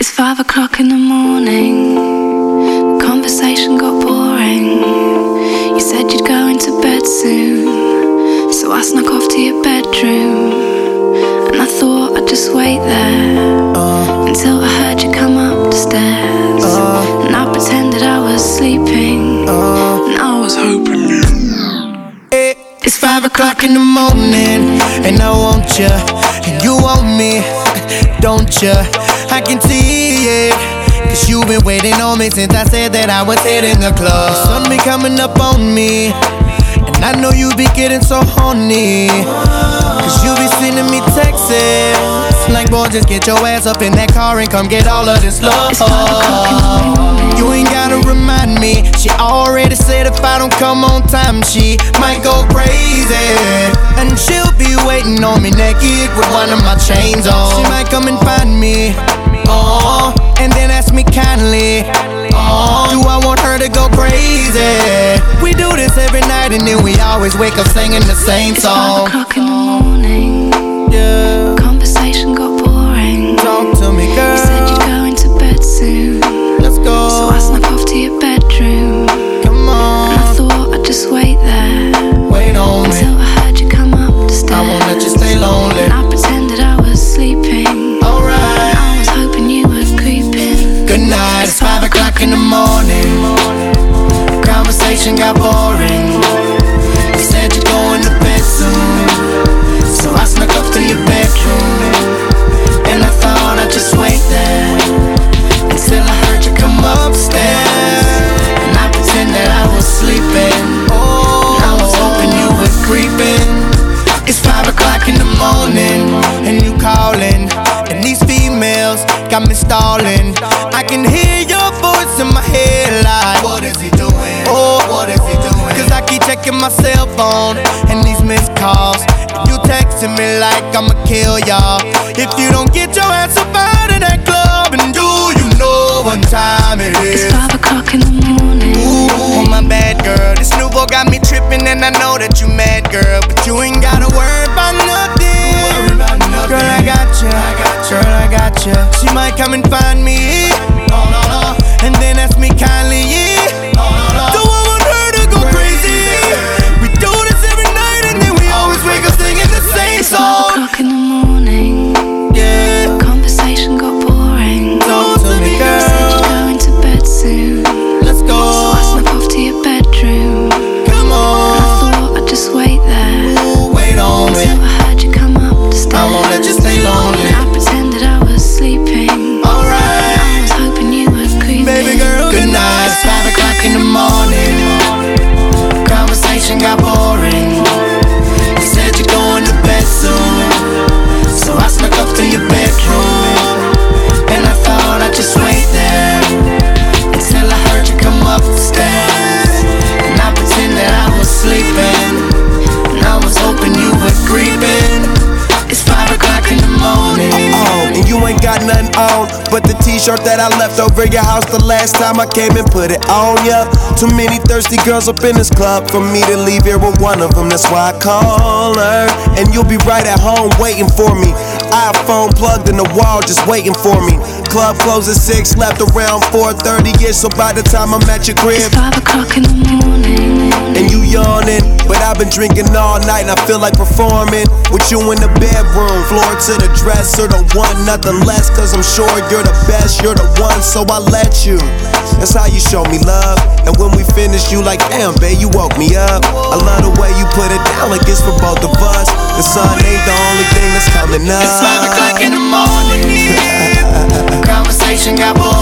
It's five o'clock in the morning. The conversation got boring. You said you'd go into bed soon. So I snuck off to your bedroom. And I thought I'd just wait there uh. until I heard you come up the stairs. Uh. And I pretended I was sleeping. Uh. And I was hoping you. It's five o'clock in the morning, and I want you. and you want me, don't ya? I can see it. Cause you've been waiting on me since I said that I was hitting the club. The sun be coming up on me, and I know you be getting so horny. Cause you be sending me texts. Like, boy, just get your ass up in that car and come get all of this love. It's five o'clock in the morning. You ain't gotta remind me. She already said if I don't come on time, she might go crazy. And she'll be waiting on me naked with one of my chains on. She might come and find me. Oh, and then ask me kindly. Oh, do I want her to go crazy? We do this every night and then we always wake up singing the same song. Conversation got checking my cell phone and these missed calls. You texting me like I'ma kill y'all. If you don't get your ass up out of that club, and do you know what time it It's five o'clock in the morning. Ooh, my bad girl. This new boy got me tripping, and I know that you mad, girl. But you ain't gotta worry about nothing. Girl, I got you. Girl, I got you. She might come and find me. Conversation t-shirt that I left over your house the last time I came and put it on ya. Too many thirsty girls up in this club for me to leave here with one of them. That's why I call her, and you'll be right at home waiting for me. iPhone plugged in the wall, just waiting for me. Club closes six, left around 4:30 Yeah, So by the time I'm at your crib, It's five o'clock in the morning. and you yawning. But I've been drinking all night and I feel like performing with you in the bedroom. Floor to the dresser, don't want nothing less. Cause I'm sure you're the best, you're the one, so I let you. That's how you show me love. And when we finish, you like, damn, babe, you woke me up. I love the way you put it down like it's for both of us. The sun ain't the only thing that's coming up. It's five o'clock in the morning. Conversation got boring.